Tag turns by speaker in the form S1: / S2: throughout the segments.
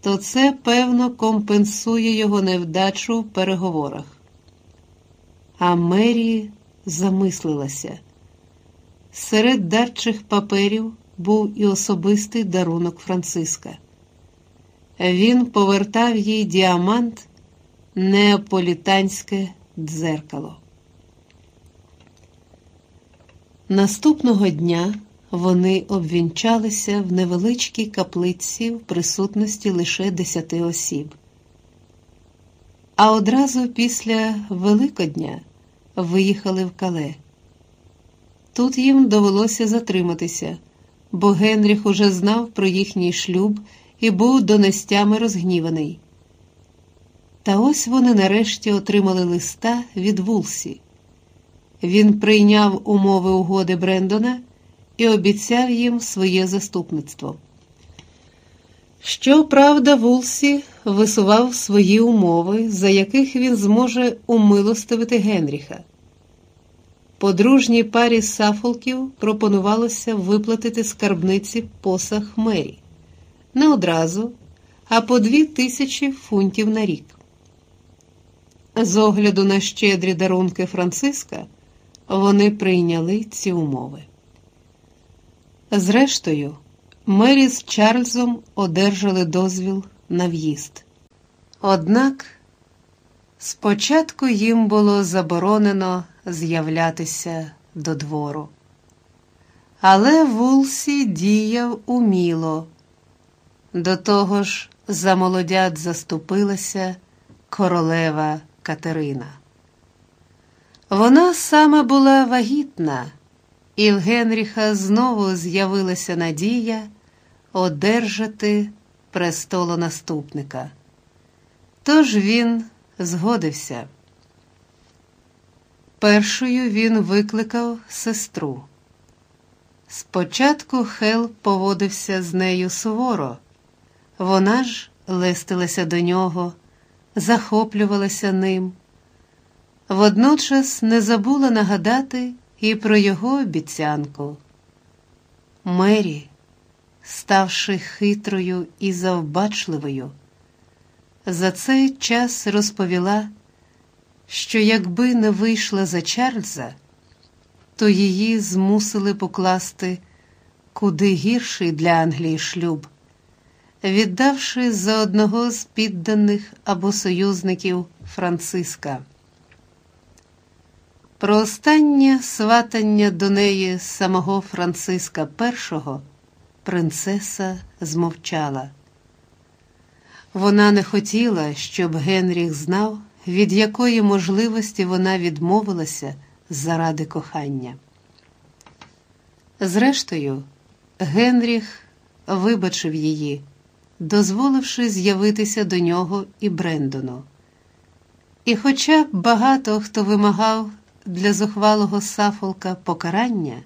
S1: то це, певно, компенсує його невдачу в переговорах. А Мері замислилася. Серед дарчих паперів був і особистий дарунок Франциска. Він повертав їй діамант, неаполітанське дзеркало. Наступного дня вони обвінчалися в невеличкій каплиці в присутності лише десяти осіб. А одразу після Великодня виїхали в кале. Тут їм довелося затриматися, бо Генріх уже знав про їхній шлюб і був донестями розгніваний. Та ось вони нарешті отримали листа від Вулсі. Він прийняв умови угоди Брендона і обіцяв їм своє заступництво. Щоправда, Вулсі висував свої умови, за яких він зможе умилостивити Генріха. Подружній парі сафолків пропонувалося виплатити скарбниці посах мері не одразу, а по дві тисячі фунтів на рік. З огляду на щедрі дарунки Франциска, вони прийняли ці умови. Зрештою, Мері з Чарльзом одержали дозвіл на в'їзд. Однак спочатку їм було заборонено з'являтися до двору. Але Вулсі діяв уміло. До того ж, за молодят заступилася королева Катерина. Вона саме була вагітна, і в Генріха знову з'явилася надія одержати престолонаступника. Тож він згодився. Першою він викликав сестру. Спочатку Хел поводився з нею суворо, вона ж листилася до нього, захоплювалася ним. Водночас не забула нагадати і про його обіцянку. Мері, ставши хитрою і завбачливою, за цей час розповіла, що якби не вийшла за Чарльза, то її змусили покласти куди гірший для Англії шлюб, віддавши за одного з підданих або союзників Франциска. Про останнє сватання до неї самого Франциска І принцеса змовчала. Вона не хотіла, щоб Генріх знав, від якої можливості вона відмовилася заради кохання. Зрештою, Генріх вибачив її, дозволивши з'явитися до нього і Брендону. І, хоча багато хто вимагав для зухвалого сафолка покарання,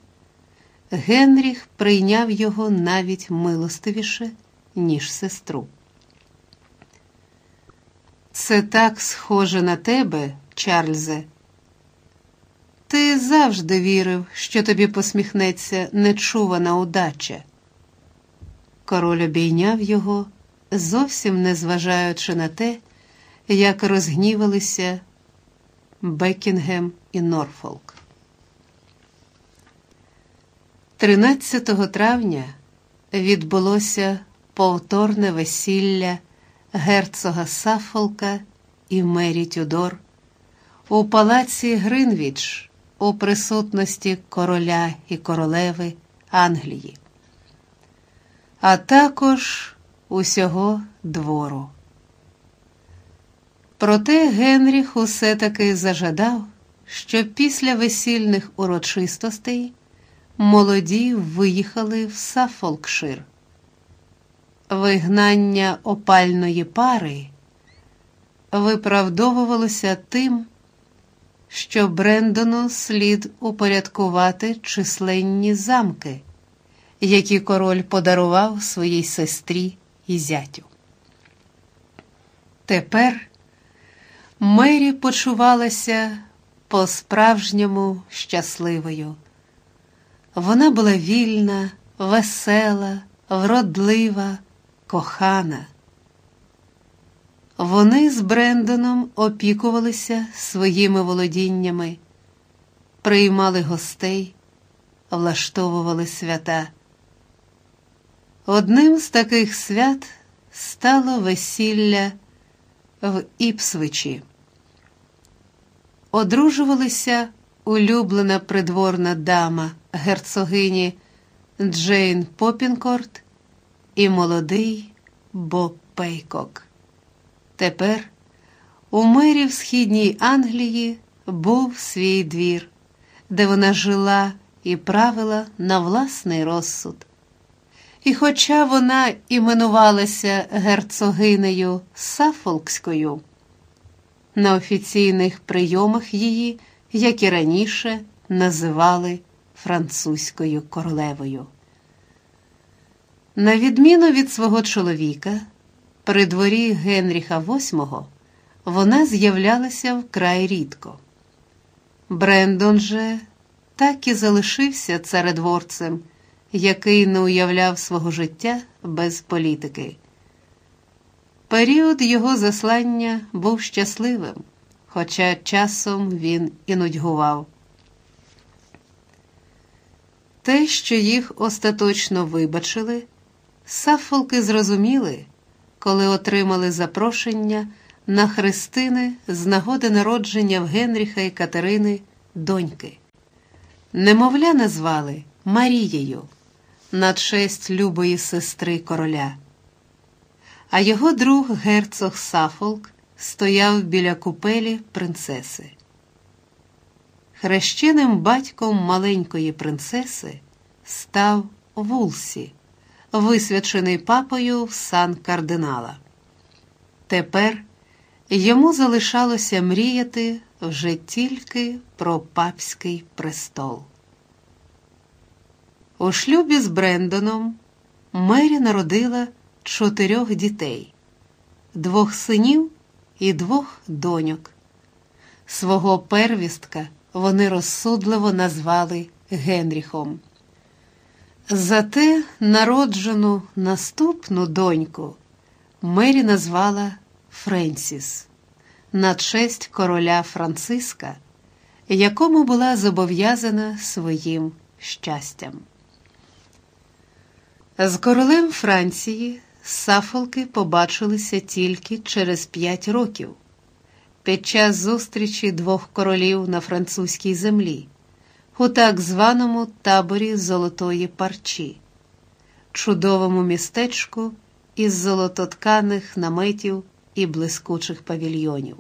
S1: Генріх прийняв його навіть милостивіше, ніж сестру. Це так схоже на тебе, Чарльзе. Ти завжди вірив, що тобі посміхнеться нечувана удача. Король обійняв його, зовсім не зважаючи на те, як розгнівалися Бекінгем і Норфолк. 13 травня відбулося повторне весілля герцога Сафолка і Мері Тюдор у палаці Гринвіч у присутності короля і королеви Англії, а також усього двору. Проте Генріх усе таки зажадав, щоб після весільних урочистостей молоді виїхали в Сафолкшир. Вигнання опальної пари виправдовувалося тим, що Брендону слід упорядкувати численні замки, які король подарував своїй сестрі і зятю. Тепер Мері почувалася по-справжньому щасливою. Вона була вільна, весела, вродлива, кохана. Вони з Брендоном опікувалися своїми володіннями, приймали гостей, влаштовували свята. Одним з таких свят стало весілля в Іпсвичі. Одружувалися улюблена придворна дама герцогині Джейн Попінкорт і молодий Боб Пейкок. Тепер у мирі в східній Англії був свій двір, де вона жила і правила на власний розсуд. І хоча вона іменувалася герцогинею Сафолкською, на офіційних прийомах її, як і раніше, називали французькою королевою. На відміну від свого чоловіка, при дворі Генріха VIII вона з'являлася вкрай рідко. Брендон же так і залишився царедворцем, який не уявляв свого життя без політики. Період його заслання був щасливим, хоча часом він і нудьгував. Те, що їх остаточно вибачили, сафолки зрозуміли, коли отримали запрошення на хрестини з нагоди народження в Генріха і Катерини доньки. Немовля назвали Марією на честь любої сестри короля. А його друг герцог Сафолк стояв біля купелі принцеси. Хрещеним батьком маленької принцеси став Вулсі, висвячений папою в сан кардинала. Тепер йому залишалося мріяти вже тільки про папський престол. У шлюбі з Брендоном Мері народила чотирьох дітей, двох синів і двох доньок. Свого первістка вони розсудливо назвали Генріхом. Зате народжену наступну доньку Мері назвала Френсіс на честь короля Франциска, якому була зобов'язана своїм щастям. З королем Франції Сафолки побачилися тільки через п'ять років під час зустрічі двох королів на французькій землі, у так званому таборі Золотої парчі, чудовому містечку із золототканих наметів і блискучих павільйонів.